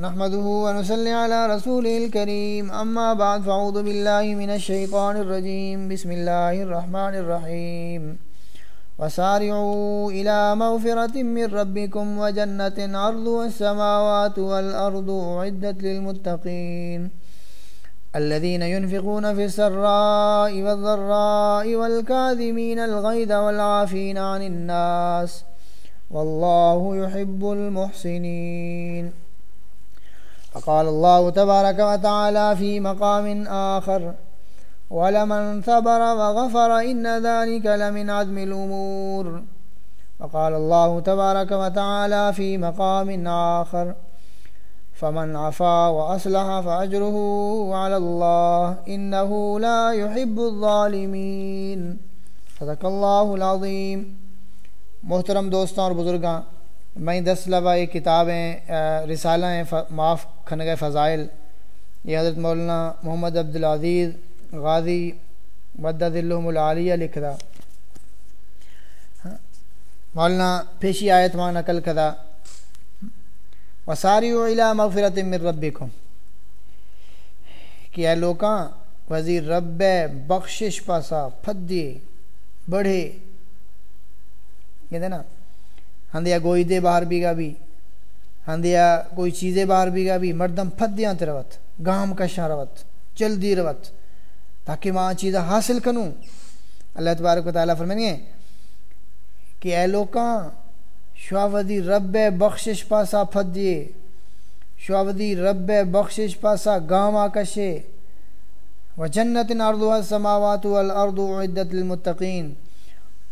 نحمده ونصلي على رسوله الكريم. أما بعد فأعوذ بالله من الشيطان الرجيم. بسم الله الرحمن الرحيم. وسارعوا إلى مغفرة من ربكم وجنة عرضها السماوات والأرض أعدت للمتقين. الذين ينفقون في السراء والضراء والكاذمين الغيظ والعافين عن الناس. والله يحب المحسنين. فقال الله تبارك وتعالى في مقام آخر، ولمن صبر وغفر إن ذلك لمن عزم الأمور. وقال الله تبارك وتعالى في مقام آخر، فمن عفا وأصلح فأجره على الله إنه لا يحب الظالمين. صدق اللہ العظیم محترم دوستوں اور بزرگاں میں دس لبا یہ کتابیں رسالہ ہیں معاف کھنگ فضائل۔ یہ حضرت مولانا محمد عبدالعزیز غازی مدد الحم العالیہ لکھ دا ہاں، مولانا پیشی آیت ماں نقل کدا وساری علا مغفرت من ربکم۔ کہ اے لوکاں، وزیر رب بخشش پاسا، پھدے، بڑھے۔ کہتے نا ہندیا گوئی دے باہر بھی گا بھی، ہندیا کوئی چیزیں باہر بھی گا بھی، مردم پھدیاں تے روت، گام کشاں روت جلدی روت، تاکہ ماں چیزیں حاصل کنوں۔ اللہ تبارک و تعالیٰ فرمائیں گے کہ اے لوکاں شواودی رب بخشش پاسا پھدیے شواودی رب بخشش پاسا گام آکشے و جنت ناردو السماوات والارض عدت للمتقین۔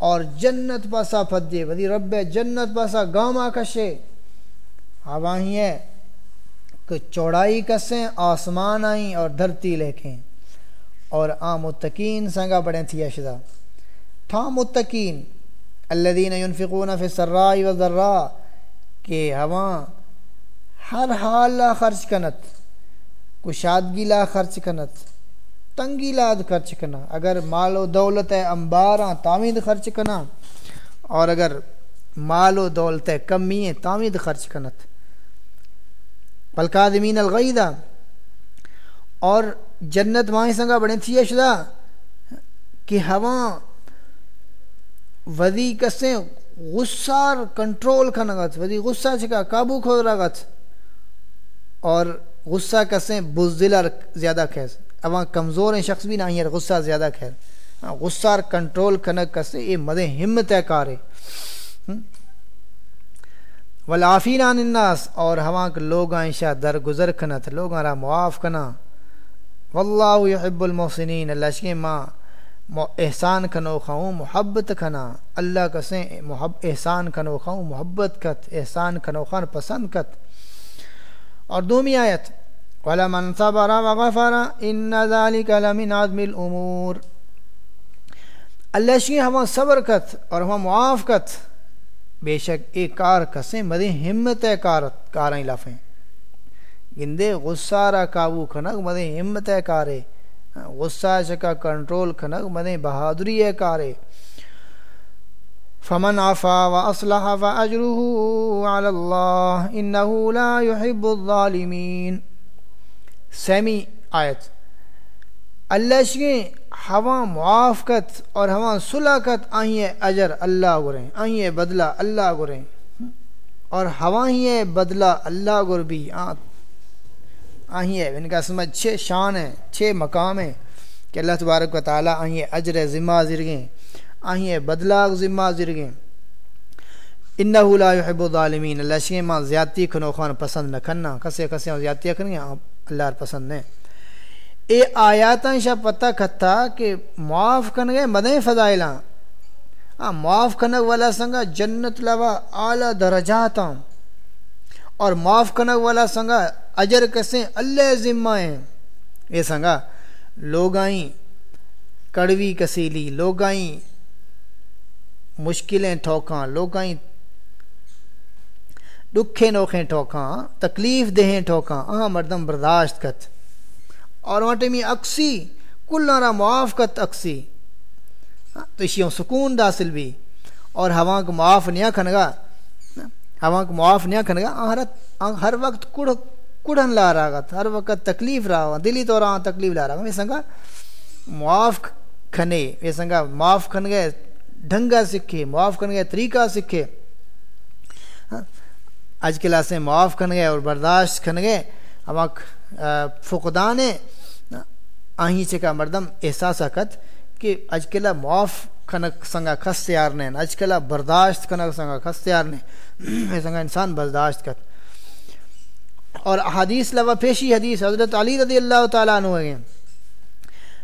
اور جنت پاسا پھدے ودی رب جنت پاسا گام آکشے ہی ہے کہ چوڑائی کسیں، آسمان آئیں اور دھرتی لکھیں اور آ متقین سنگا بڑے تھی اشدا تھا متقین الذين ينفقون في السراء والضراء، کہ ہواں ہر حال لا خرچ کنت، کشادگی لا خرچ کنت۔ تنگی لاد خرچ کنا۔ اگر مال و دولت ہے امباراں تامید خرچ کنا۔ اور اگر مال و دولت ہے کمی ہے تامید خرچ کنت۔ پلکادمین الغیدہ اور جنت ماہیں سنگا بڑے تھی اشدا کہ ہواں ودی کسیں غصار کنٹرول کھنگت ودی غصہ چکا، قابو کھو رگت۔ اور غصہ کسیں بزدلر زیادہ کھیس اواں کمزور ہیں، شخص بھی نہ ہے غصہ زیادہ، خیر۔ ہاں، غصہ کنٹرول کنک کسے یہ مدے ہمت ہے کارے۔ والعافین عن الناس، اور ہواں کے لوگ آئیں در گزر کنت، لوگ را معاف کنا۔ واللہ یحب المحسنین، اللہ شکی ماں احسان کنو خاؤں محبت کھنا اللہ کسیں محب، احسان کنو خاؤں محبت کت، احسان کنو خان پسند کت۔ اور دومی آیت وَلَمَنْ صَبَرَ وَغَفَرَ إِنَّ ذَلِكَ لَمِنْ عَدْمِ الْأُمُورِ اللہ شکی ہما صبر کت اور ہما معاف کت۔ بے شک ایک کار کسیں مدے ہمت ہے کارت کاریں لفیں۔ گندے غصہ را کابو کھنک مدے ہمت ہے کارے۔ غصہ شکا کنٹرول کھنک مدے بہادری ہے کارے۔ فمن عفا واصلح فاجره على الله انه لا يحب الظالمين سیمی آیت۔ اللہ شگیں ہوا معاف کت اور ہوا صلح کت آئیں اجر اللہ گریں آئیں بدلہ اللہ گریں۔ اور ہوا ہی بدلہ اللہ گر بھی۔ آئیں ان کا سمجھ چھ شان ہیں چھ مقام ہیں کہ اللہ تبارک و تعالیٰ آئیں اجر ذمہ زرگیں آئیں بدلہ ذمہ زرگیں انہو لا يحب الظالمین۔ اللہ شگیں ماں زیادتی کھنو خان پسند نہ کھننا کسے کسے ہاں زیادتی کھنگیں ہاں، اللہ پسند ہے اے آیاتاں شاہ پتہ کھتا کہ معاف کنگے مدیں فضائلاں ہاں معاف کنگ والا سنگا جنت لوا اعلیٰ درجاتاں اور معاف کنگ والا سنگا اجر کسیں اللہ ذمہ ہیں۔ یہ سنگا لوگائیں کڑوی کسیلی لوگائیں مشکلیں، ٹھوکاں لوگائیں دکھے نوکھیں ٹھوکاں، تکلیف دہیں ٹھوکاں آہاں مردم برداشت کت۔ اور وہاں میں اکسی کل نارا معاف کت اکسی ہاں، تو اسی سکون داسل بھی۔ اور ہوا کو معاف نیا کھنگا ہوا کو معاف نیا کھنگا ہر ہر وقت کڑ کڑھن لا رہا ہر وقت تکلیف رہا دلی تو رہا تکلیف لا رہا گا میں سنگا، معاف کھنے۔ یہ سنگا، معاف کھن گئے ڈھنگا سکھے، معاف کھن گئے طریقہ سکھے۔ ہاں، اج کلا سے معاف کھن گئے اور برداشت کھن گئے اما فقدان آہیں چکا مردم احساس کت کہ اج کلا معاف کھنک سنگا خس تیار نے اج کلا برداشت کھنک سنگا خس تیار نے سنگا انسان برداشت کت۔ اور حدیث لوا پیشی حدیث حضرت علی رضی اللہ تعالیٰ عنہ گئے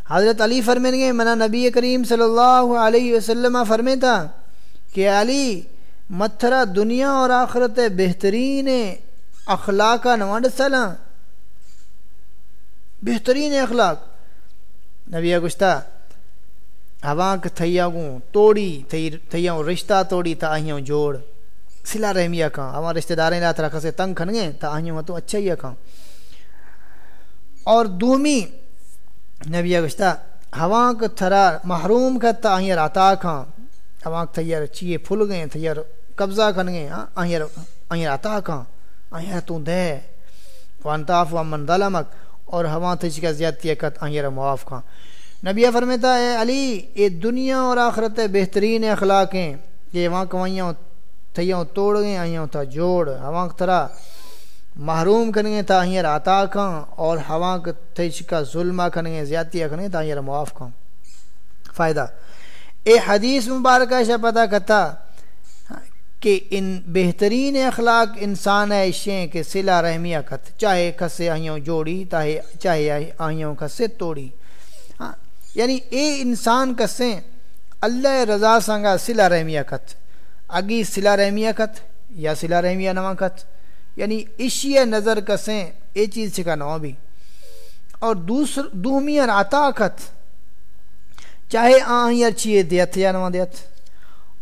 حضرت علی فرمین گئے منا نبی کریم صلی اللہ علیہ وسلم فرمے تھا کہ علی متھرا دنیا اور آخرت بہترین اخلاق نوانڈ سلا بہترین اخلاق۔ نبی گشتہ ہوا تھیا گوں توڑی تھیا رشتہ توڑی تا آئیوں جوڑ۔ سلا رحمیہ کھاں ہما رشتہ داریں لات رکھا سے تنگ کھن گئے تا آئیوں تو اچھا ہی کھاں اور دومی، نبی گشتہ ہوا کا تھرا محروم کا تا آئیر عطا کھاں ہوا تھیر چیئے پھل گئے تھیر قبضہ کھن گئے آئیر آئیر عطا کھاں آئیر تو دے۔ وانتاف ومن ظلمک اور ہوا تھچ کا زیادتی کت آئیر معاف کھاں نبی فرمتا ہے، علی، یہ دنیا اور آخرت بہترین اخلاق ہیں۔ کہ وہاں کوائیاں تھیاں توڑ گئے، آئیاں تھا جوڑ۔ ہوا طرح محروم کرنگے تا ہیر عطا کھاں اور ہوا تھیچ کا ظلمہ کرنگے زیادتی کرنگے تا ہیر معاف کھاں فائدہ۔ اے حدیث مبارکہ ایسا پتہ کتا کہ ان بہترین اخلاق انسان ایشیں کہ صلہ، رحمیہ کت چاہے کسے آئیوں جوڑی، چاہے آئیوں کسے توڑی۔ ہاں، یعنی اے انسان کسیں اللہ رضا سنگا سلا رحمیہ کت اگی سلا رحمیہ کت یا سلا رحمیہ نواں کت یعنی اشیہ نظر کسیں اے چیز چکا نواں بھی۔ اور دوسر دومیر عطا کت چاہے آہیر چیئے دیت، یا نواں دیت۔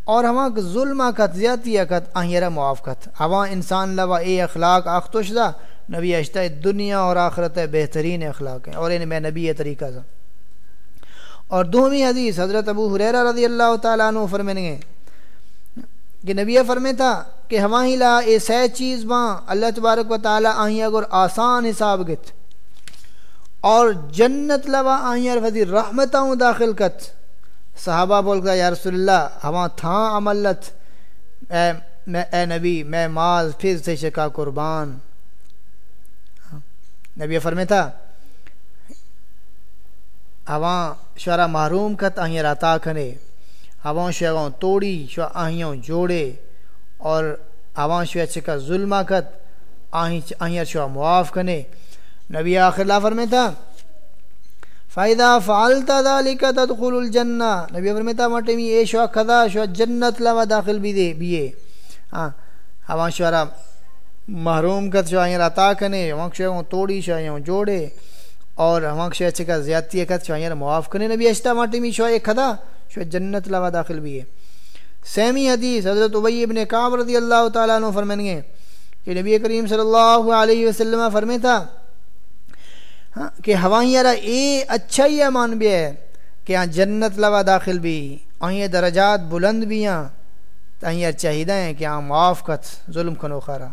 اور ہما ظلمہ کت زیادتی کت آہیرہ معاف کت۔ ہوا انسان لوا اے اخلاق آختوشدہ نبی اشتہ دنیا اور آخرت بہترین اخلاق ہیں۔ اور انہیں میں نبی طریقہ سا۔ اور دومی حدیث حضرت ابو حریرہ رضی اللہ تعالیٰ عنہ فرمین گے کہ نبی فرمے تھا کہ ہماہی لا اے سی چیز ماں اللہ تبارک و تعالیٰ آہیں اگر آسان حساب گت۔ اور جنت لوا آہیں فضی رحمتاں داخل کت۔ صحابہ بول گا یا رسول اللہ ہما تھا عملت اے, اے نبی میں ماز پھر سے شکا قربان۔ نبی فرمے تھا ہواں شعرا محروم کت آہیں راتا کھنے ہواں شعگوں توڑی شو آہیوں جوڑے۔ اور ہواں شو چکا ظلمہ کت۔ آہیں شو معاف کھنے نبی آخر اللہ فرمے تھا فائدہ فعلتا ذالک تدخل الجنہ نبی فرمتا مٹے اے شو کھدا، شو جنت لوا داخل بھی دے بیے ہاں ہواں شعرا محروم کت شو آہیں راتا کھنے ہواں شعگوں توڑی، شو آہیوں جوڑے۔ اور ہماں شو اچھے کا زیادتی ہے کت شو معاف کرنے نبی اشتا ماٹی میں شو ایک خدا شو جنت لوا داخل بھی ہے سیمی حدیث، حضرت عبی ابن قاب رضی اللہ تعالیٰ عنہ فرمین گے کہ نبی کریم صلی اللہ علیہ وسلم فرمے تھا ہاں، کہ ہوائیں یارا اے اچھا ہی امان بھی ہے کہ ہاں جنت لوا داخل بھی آہیں درجات بلند بھی ہیں۔ تاہیں چاہیدہ ہیں کہ ہاں معاف کت ظلم کنو خارا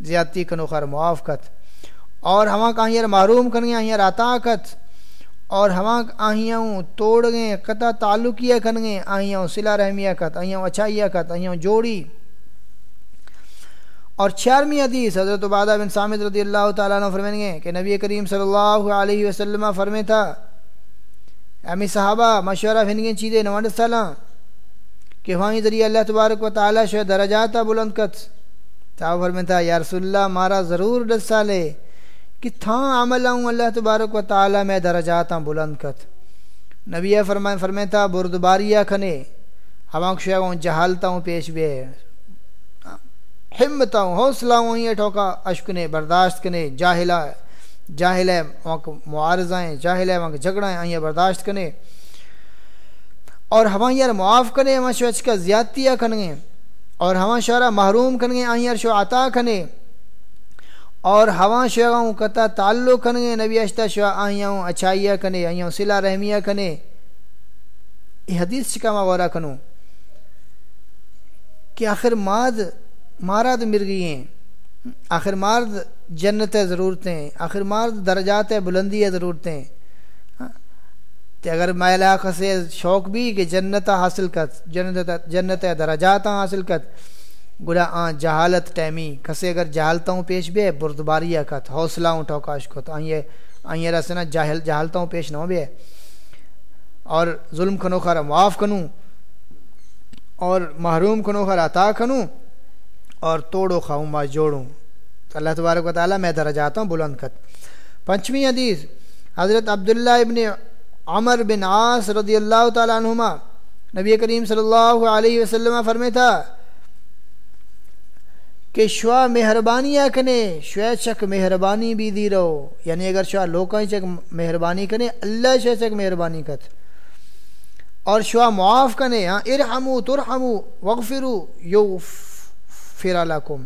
زیادتی کنو خارا معاف کت۔ اور ہما کہیں معروم کریں آہیں راتاکت اور ہما آہیاں توڑ گئے قطع تعلقیہ کر گئے آہیاں صلہ رحمیہ کت آہیاں اچھائیہ کت آہیاں جوڑی۔ اور چھیارمی حدیث حضرت عبادہ بن سامد رضی اللہ تعالیٰ عنہ فرمین گے کہ نبی کریم صلی اللہ علیہ وسلم فرمے تھا، امی صحابہ، مشورہ پھنگیں چیزیں نوانڈ سالہ کہ وہیں ذریعہ اللہ تبارک و تعالیٰ شو درجات بلند کت۔ صحابہ فرمے تھا، یا رسول اللہ مارا ضرور ڈس سالے کہ تھا عمل آؤں، اللہ تبارک و تعالی میں درجات بلند کت۔ نبی فرمائے فرمیتا بردباریہ کھنے ہم شیعوں جہالتا ہوں پیش بے ہمتا ہوں حوصلہ ہوں یہ ٹھوکا اشکنے برداشت کنے، جاہلہ جاہل ہے معارضائیں جاہل ہے وہاں جھگڑائیں آئیں برداشت کنے۔ اور ہمیں یار معاف کنے ہمیں شو کا زیادتیاں کھنگیں اور ہمیں شعرہ محروم کھنگیں آئیں یار شو عطا کھنے۔ اور ہوا شعاؤں کتا تعلق کھنگے نبی اشتا شعا آئیاں اچھائیہ کنے، آئیاں صلح رحمیہ کنے۔ یہ حدیث چکا مغورا کنو کہ آخر ماد مارا تو مر گئی ہیں۔ آخر مرد جنت ضرورتیں، آخر مرد درجات بلندی ضرورتیں۔ ہاں؟ تے اگر میلا خسے شوق بھی کہ جنت حاصل کت جنت جنت درجات حاصل کت گڑا آن جہالت ٹیمی، کسے اگر جہالتوں پیش بے، بردباری کت حوصلہ ٹوکاش کت۔ آئیے آئیے رسنا جاہل جہالتوں پیش نہ بے۔ اور ظلم کھنو خر، معاف کنوں اور محروم کنو خر، عطا کنوں اور توڑو خاؤں جوڑوں۔ تو اللہ تبارک و تعالیٰ، میں درجاتا ہوں بلند کت پنچمی حدیث، حضرت عبداللہ ابن عمر بن عاص رضی اللہ تعالیٰ عنہما، نبی کریم صلی اللہ علیہ وسلم فرمے تھا کہ شوا مہربانیاں کنے شوہ چک مہربانی بھی دی رہو۔ یعنی اگر شوا لوکاں چک مہربانی کنے اللہ شوہ چک مہربانی کت اور شوا معاف کنے ہاں ارحمو، ترحمو، وغفرو یو لکم۔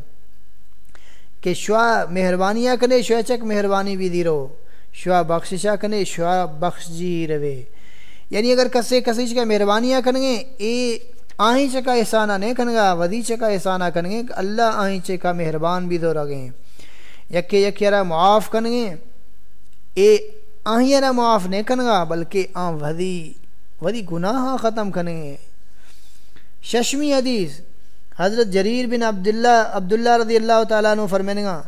کہ شوا مہربانیاں کنے شوا چک مہربانی بھی دی رہو۔ شوا بخششا کنے شوا بخش جی روے یعنی اگر کسے کسی چکا مہربانیاں کنگے اے آہیں چکا احسانہ نہیں کنگا ودی چکا احسانہ کنگے اللہ آہیں چکا مہربان بھی دو رگیں۔ یکے یکے را معاف کنگے اے آہیں را معاف نہیں کنگا بلکہ آن ودی ودی گناہ ختم کنگے ششمی حدیث حضرت جریر بن عبداللہ عبداللہ رضی اللہ تعالیٰ عنہ فرمینے گا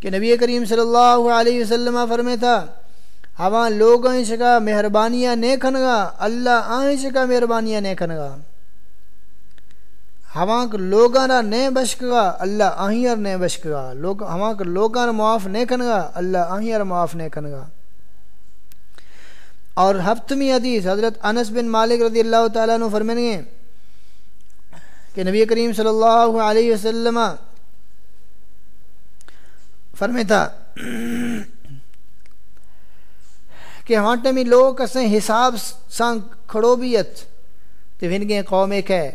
کہ نبی کریم صلی اللہ علیہ وسلم فرمے تھا، ہوا لوگ آئیں شکا، مہربانیاں نے کھنگا اللہ آئیں شکا، مہربانیاں نے کھنگا ہوا لوگاں را نے بشکگا اللہ آہیر نے بشکگا لوگ ہوا لوگاں را معاف نے کھنگا اللہ آہیر معاف نے کھنگا اور ہفتمی حدیث حضرت انس بن مالک رضی اللہ تعالیٰ عنہ فرمینے گے کہ نبی کریم صلی اللہ علیہ وسلم فرمے تھا کہ ہانٹے میں لوگ اسیں حساب سان کھڑوبیت تے ونگے قوم ایک ہے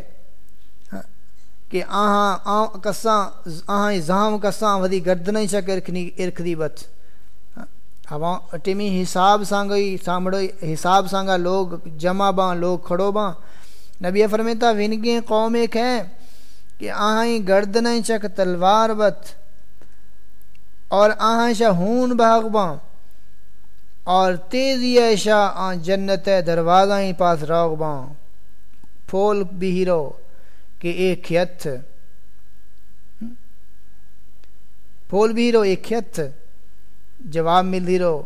کہ آہاں آہاں کساں آہاں زہام کساں ودی گردنیں چک ارکھنی ارکھ دی بت ہوا ٹیمی حساب سانگئی سامڑو حساب سانگا لوگ جمع باں لوگ کھڑو باں نبی فرمیتا ونگیں قوم ایک ہے کہ آہیں گردنیں چک، تلوار بت۔ اور آہیں شاہ ہون بھاگ باں اور تیزی شاہ، آن جنت دروازہ ہی پاس روگ باں پھول بھی ہیرو کہ ایک کھیت۔ پھول بھی ہیرو، ایک کھیت۔ جواب مل ہیرو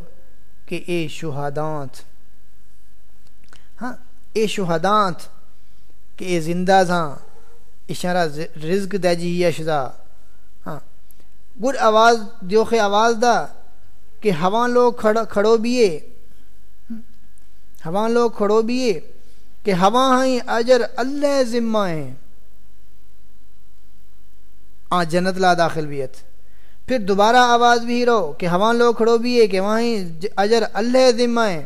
کہ اے شہادانت ہاں اے شہادانت کہ اے زندہ تھا اشارہ رزق دے جی یا شدا ہاں۔ گڈ آواز دیوخ آواز دا کہ ہوا لوگ کھڑو بیے ہوا لوگ کھڑو بیے کہ ہوا ہیں اجر اللہ ذمہ ہیں آ جنت لا داخل بیت پھر دوبارہ آواز بھی رہو کہ ہوا لوگ کھڑو بیے کہ وہیں اجر اللہ ذمہ ہیں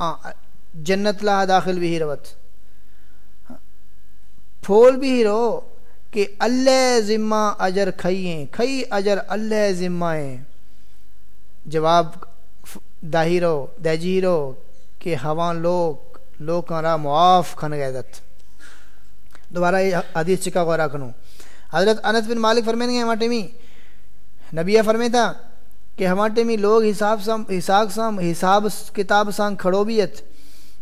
آ جنت لا داخل بھی روت پھول بھی ہیرو کہ اللہ ذمہ اجر کھئییں کھئی اجر اللہ ذمہ ہیں۔ جواب داہیرو دیجیرو کہ ہوا لوگ لوگ را معاف کھن گئے دت۔ دوبارہ یہ حدیث چکا غورا کنو۔ حضرت انس بن مالک فرمین گے ہمارے میں نبیہ فرمے تھا کہ ہمارے میں لوگ حساب سام حساب سام حساب کتاب سان کھڑو بیت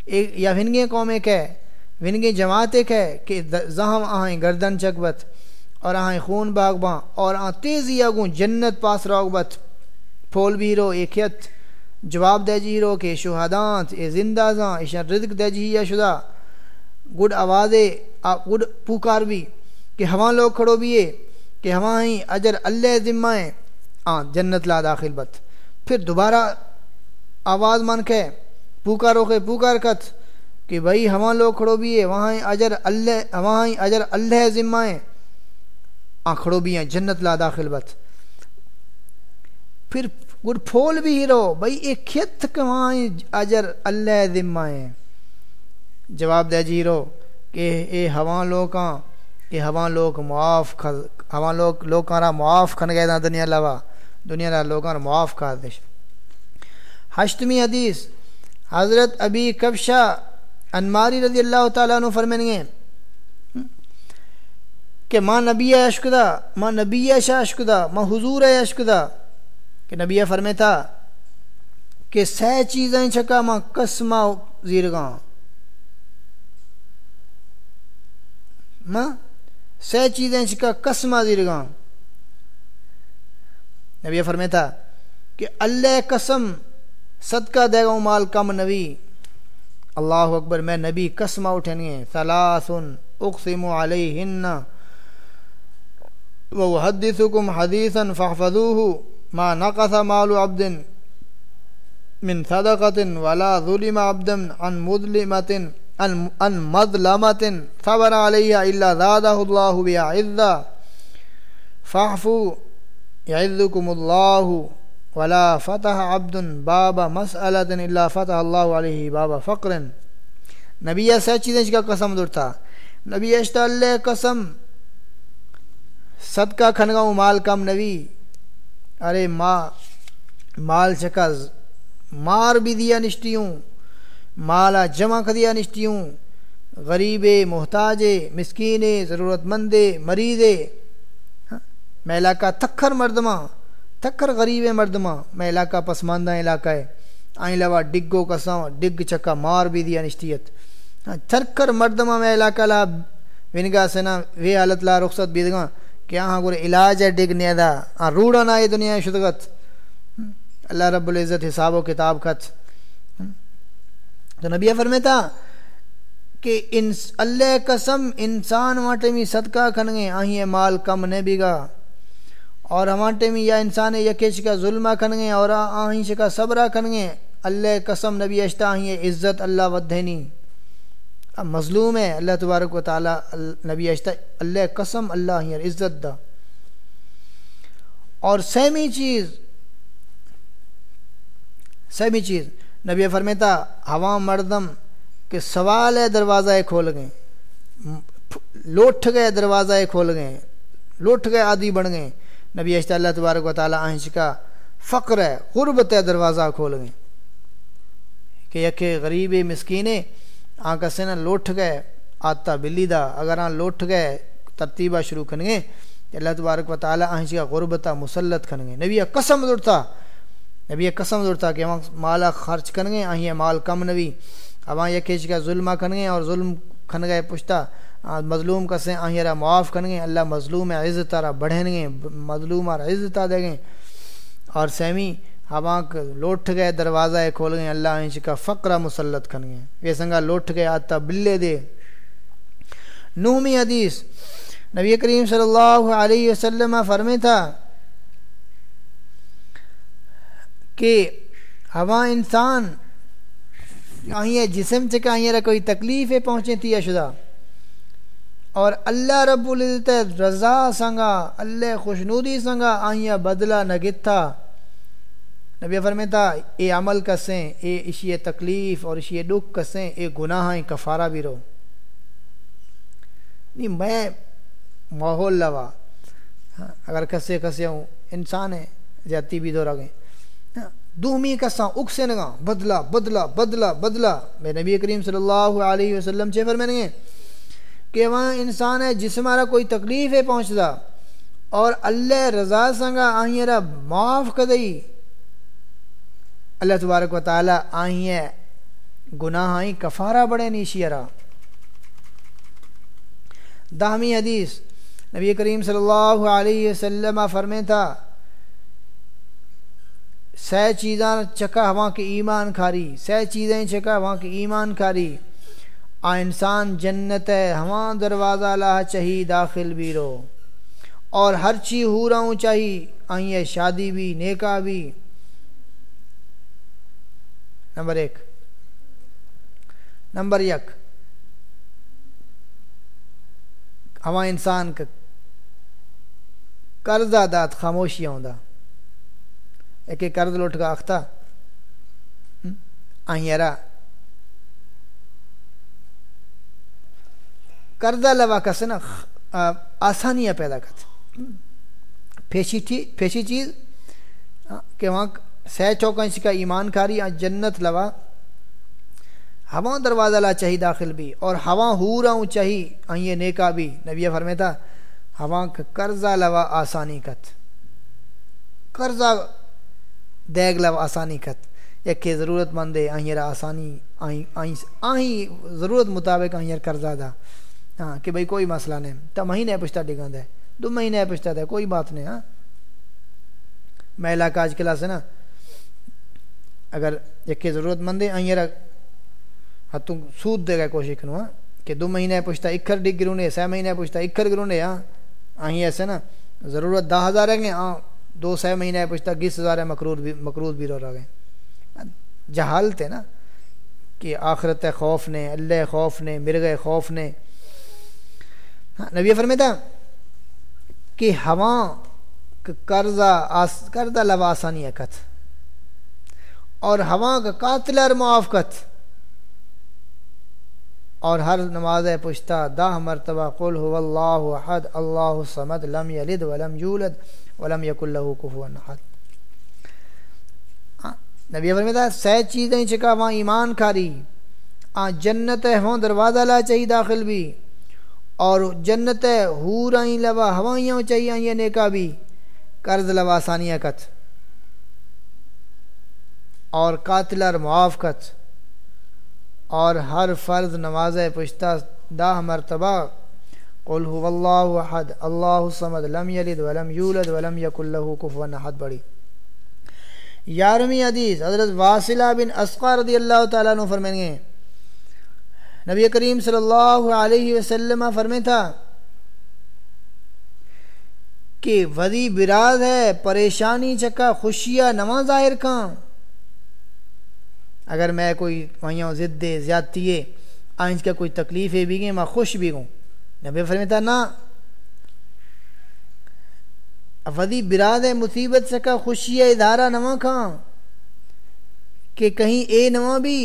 ایک یا ہنگے قوم ایک ہے ونگی جماعت ہے کہ زہم آہیں گردن چکبت اور آہیں خون باغ باں اور آن تیزی اگوں جنت پاس روغبت پھول بھی رو ایک یت، جواب دے جی رو کہ شہادانت اے زندہ زاں ایشان رزق دے جی یا شدہ۔ گڈ آوازے گڈ پوکار بھی کہ ہواں لوگ کھڑو بھی ہے کہ ہواں ہی اجر اللہ ذمہ ہیں آن جنت لا داخل بت۔ پھر دوبارہ آواز من کے پوکارو کے پوکار کت۔ کہ بھائی ہماں لوگ کھڑو بھی ہے، وہاں اجر اللہ، وہاں اجر اللہ ذمہ ہیں آ بھی ہیں، جنت لا داخل بت پھر گڑ پھول بھی ہی رہو، بھائی ایک کھیت وہاں اجر اللہ ذمہ ہیں جواب دے جی رو کہ اے ہواں لوکاں کہ ہواں لوگ معاف ہواں لوگ لوکاں را معاف کھن گئے دا دنیا لوا۔ دنیا را لوکاں را معاف کر دیش ہشتمی حدیث، حضرت ابی کبشہ انماری رضی اللہ تعالیٰ عنہ فرمین گے کہ ماں نبی اشکدہ ماں نبی شاہ اشکدہ ماں حضور اشکدہ کہ نبی فرمے تھا کہ سہ چیزیں چھکا ماں قسمہ زیرگاں۔ ماں، سہ چیزیں چھکا قسمہ زیرگاں۔ نبی فرمے تھا کہ اللہ قسم، صدقہ دے گا مال کم نبی۔ اللہ اکبر، میں نبی قسمہ اٹھنگے ثلاثن اقسم علیہن. وحدثكم حديثا فاحفظوه ما نقص مال عبد من صدقة ولا ظلم عبد عن مظلمة عن مظلمة. صبر عليها إلا زاده الله بها عزا فاحفوا يعزكم الله ولا فتح عبد باب مسألة إلا فتح الله عليه باب فقر نبی ایسا چیزیں کا قسم درتا نبی اشتا اللہ قسم۔ صدقہ کھنگاؤں مال کم نوی ارے ماں مال چکا مار بھی دیا نشتیوں مالا جمع کر دیا نشتیوں غریب محتاج مسکین ضرورت مند مریض۔ ہاں، میں علاقہ تکھر مردمہ۔ تکھر غریب مردمہ میں علاقہ پسماندہ علاقہ ہے۔ آئیں لوا ڈگو کساں ڈگ چکا مار بھی دیا نشتیت۔ ہاں، تھرکر مردمہ میں علاقہ لا ونگا سنا وی حالت لا رخصت بیدگاں کہ ہاں گورے علاج ہے ڈگ نیدا ہاں روڑا نہ یہ دنیا شدگت۔ ہاں، اللہ رب العزت حساب و کتاب خط ہاں، تو نبی فرمیتا کہ ان اللہ قسم انسان وانٹے میں صدقہ کھنگے آہیں مال کم نے بیگا اور ہمانٹے میں یا انسان یکیش کا ظلمہ کھنگے اور آہیں شکا صبرہ کھنگے اللہ قسم نبی اشتا آہیں عزت اللہ ودھینی اب مظلوم ہے، اللہ تبارک و تعالی، نبی اشتا، اللہ قسم اللہ ہی عزت دا۔ اور سیمی چیز سیمی چیز، نبی فرمیتا، ہوا مردم کہ سوال ہے دروازہ کھول گئے۔ لوٹ گئے، دروازہ کھول گئے۔ لوٹ گئے، آدھی بڑھ گئے۔ نبی اشتا اللہ تبارک و تعالی آہنش کا فقر ہے، غربت ہے، دروازہ کھول گئے۔ کہ یکے غریب مسکینے آنکھ سے نہ لوٹ گئے، آتا بلی دا، اگر آن لوٹ گئے، ترتیبہ شروع کرنگے اللہ تبارک و تعالی آنچی کا غربتہ مسلط کرنگے نبی قسم دورتا، نبی قسم دورتا کہ وہاں مالا خرچ کرنگے آہیں مال کم نبی۔ اب آن یکیچ کا ظلمہ کرنگے اور ظلم کھن گئے پشتا مظلوم کسے آہیں را معاف کرنگے، اللہ مظلوم عزت را بڑھنگے مظلوم را عزت دے گئے اور سیمی ہوا لوٹ گئے، دروازہ کھول گئے، اللہ انش کا فقرہ مسلط کھن گئے یہ سنگا لوٹ گئے، آتا بلے دے۔ نومی حدیث، نبی کریم صلی اللہ علیہ وسلم فرمے تھا کہ ہوا انسان آئیں جسم چکا آئیں کوئی تکلیف پہنچے تھی اشدہ اور اللہ رب العزت رضا سنگا، اللہ خوشنودی سنگا آئیں بدلہ نگتھا نبی فرمیتا اے عمل کسیں، اے اشی تکلیف اور اشی دکھ کسیں، اے گناہ کفارہ بھی رو نہیں، میں ماحول لوا۔ ہاں، اگر کسے کسے ہوں، انسان ہے جاتی بھی دورا گئے دومی کساں اکسے نگا بدلا بدلا بدلا بدلا میں نبی کریم صلی اللہ علیہ وسلم چے فرمائیں گے؟ کہ وہاں انسان ہے جس مارا کوئی تکلیف ہے پہنچتا۔ اور اللہ رضا سنگا آئیں را معاف کدئی اللہ تبارک و تعالی آئیں گناہ آئیں، کفارہ بڑے نیشیرہ دہمی حدیث، نبی کریم صلی اللہ علیہ وسلم فرمے تھا سہ چیزاں چکا وہاں کی ایمان کھاری سہ چیزیں چکا وہاں کی ایمان کھاری آ انسان جنت ہے ہواں دروازہ لاہ چہی داخل بھی رو۔ اور ہر چی ہو رہا ہوں چاہی، آئیں شادی بھی، نیکا بھی۔ نمبر ایک۔ نمبر یک۔ ہوا انسان کا قرضہ دات خاموشی آؤں ایک ایک لوٹ کا اختہ آئیں قرضہ لوا کسے نا آسانیاں پیدا کرتے پھیشی چیز کہ وہاں سہ چوکنش کا ایمان کاری جنت لوا۔ ہوا دروازہ لا چاہی داخل بھی، اور ہوا ہو رہا ہوں چاہی آئیں نیکا بھی۔ نبی فرمیتا ہوا کا قرضہ لوا آسانی کت قرضہ دیگ لوا آسانی کت۔ ایک ضرورت مند ہے، آئیں آسانی، آئیں آئیں ضرورت مطابق آئیں قرضہ دا۔ ہاں کہ بھئی کوئی مسئلہ نہیں۔ تا مہینے پشتا ڈگا دے۔ دو مہینے پشتا دے، کوئی بات نہیں ہاں۔ میں علاقہ آج کلاس ہے نا۔ اگر ایک ضرورت مند ہے، آئیں ہاں سود دے گا کوشش کروں ہاں۔ کہ دو مہینے پوچھتا اکھر ڈگ گرونے سہ مہینے پوچھتا اکھر گرونے ہاں۔ آہیں ایسے نا، ضرورت دہ ہزار ہے گے ہاں۔ دو سہ مہینے پوچھتا گیس ہزار ہے مقرور بھی مقرور بھی رو رہا گئے جہالت ہے نا کہ آخرت خوف نے، اللہ خوف نے، مرغ خوف نے۔ ہاں نبی فرمیتا کہ ہوا قرضہ قرضہ لوا آسانی کت۔ اور ہوا کا قاتلر معاف کت۔ اور ہر نماز پشتا دہ مرتبہ قل هو اللہ احد، اللہ صمد لم یلد ولم یولد۔ ولم یک اللہ کفوا نبی فرماتا سہ چیزیں چکا وہاں ایمان کھاری۔ آ، جنت ہوں دروازہ لا چاہیے داخل بھی۔ اور جنت ہور آئیں لوا، ہوائیاں چاہیے آئیں نیکا بھی۔ قرض لوا، ثانیہ کت۔ اور قاتلر معاف کت۔ اور ہر فرض نماز پشتہ داہ مرتبہ قل هو اللہ احد اللہ صمد لم یلد ولم یولد ولم یک اللہ کفوا احد بڑی۔ یارمی حدیث، حضرت واصلہ بن اسقا رضی اللہ تعالیٰ عنہ فرمائیں گے۔ نبی کریم صلی اللہ علیہ وسلم فرمائیں تھا کہ ودی براز ہے، پریشانی چکا خوشیاں نواں ظاہر کھاں اگر میں کوئی وہاں ضد زیادتی ہے آئنس کا کوئی تکلیف ہے بھی گئے میں خوش بھی گوں نبی فرمیتا نا، افدی براد مصیبت سے کا خوشی ہے ادارہ نواں کھاں کہ کہیں اے نواں بھی،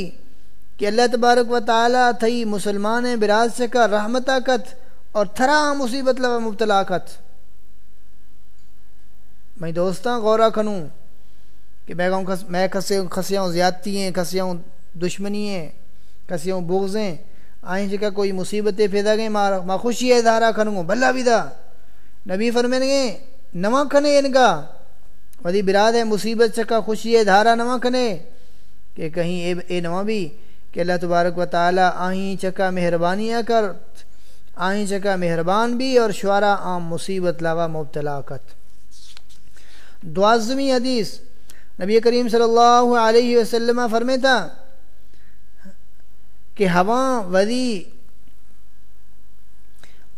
کہ اللہ تبارک و تعالیٰ تھئی مسلمان براد سے کا رحمت کت اور تھرا مصیبت لبا مبتلا کت میں دوستاں، غورہ کھنوں کہ میں کہوں، میں کھسیاں زیادتی ہیں کھسیاں دشمنی ہیں کھسیاں بغزیں آئیں جگہ کوئی مصیبتیں پیدا گئیں ماں خوشی ہے، دھارا کھنوں گا، بھلا بھی دا نبی فرمین گے نواں کھنے ان کا۔ ودی براد ہے، مصیبت چکا، خوشی ہے، دھارا نواں کھنے۔ کہ کہیں اے اے نواں بھی، کہ اللہ تبارک و تعالی آئیں چکا مہربانیاں کر، آئیں چکا مہربان بھی، اور شعرا عام مصیبت لاوا مبتلا کت دوازمی حدیث نبی کریم صلی اللہ علیہ وسلم فرمیتا کہ ہوا ودی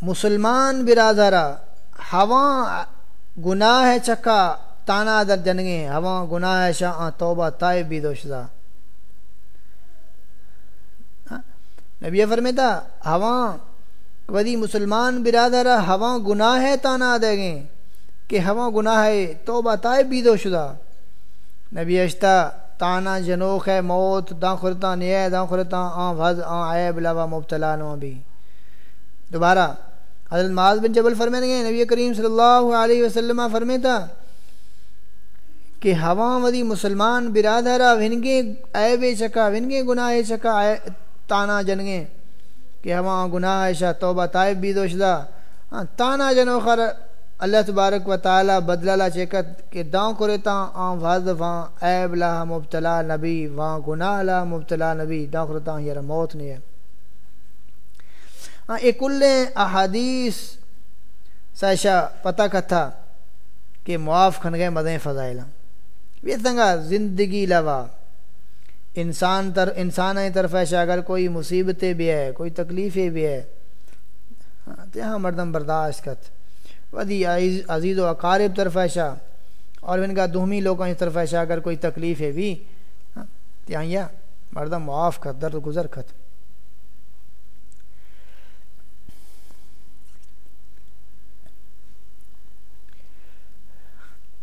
مسلمان برادرہ، ہوا گناہ ہے چکا تانا در جنگیں، ہوا گناہ ہے شاہ توبہ طائب بھی دوشدہ نبی فرمیتا، ہوا ودی مسلمان برادرہ، ہوا گناہ ہے تانا دے گئے کہ ہوا گناہ ہے توبہ طائب بھی دوشدہ نبی اشتا تانا جنوخ ہے موت دا خورتا نیے دا خورتا آن وز آن عیب، لوا مبتلا نو بھی۔ دوبارہ حضرت معاذ بن جبل فرمائیں گے، نبی کریم صلی اللہ علیہ وسلم فرمیتا کہ ہوا ودی مسلمان برادرہ ونگے، عیب چکا ونگے، گناہ چکا تانا جنگے کہ ہوا گناہ شاہ توبہ طائب بھی دوشدہ۔ تانا جنوخر اللہ تبارک و تعالی بدلہ چیکت کہ داؤں کرتا آن وز وان عیب لا مبتلا نبی وان گناہ لا مبتلا نبی داؤں کرتا یہ موت نہیں ہے۔ ہاں ایک کل احادیث سیشا پتہ کتھا کہ معاف کھن گئے مدیں فضائل۔ یہ تنگا زندگی لوا۔ انسان تر انسان طرف ایسا اگر کوئی مصیبتیں بھی ہے، کوئی تکلیفیں بھی ہے ہاں تو یہاں مردم برداشت کت ودی عزیز و اقارب طرف ایشا اور ان کا دہمی لوگوں کی طرف ایشا اگر کوئی تکلیف ہے بھی ہاں، مردم معاف کر درد گزر کت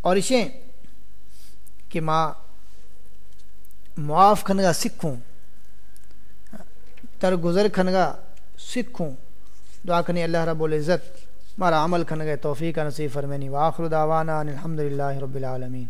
اور اسے کہ ماں معاف کھنگا سکھوں تر گزر کھنگا سکھوں دعا کنی اللہ رب العزت۔ ہمارا عمل کھن گئے توفیق نصیب فرمینی واخر دعوانا الحمد للہ رب العالمین۔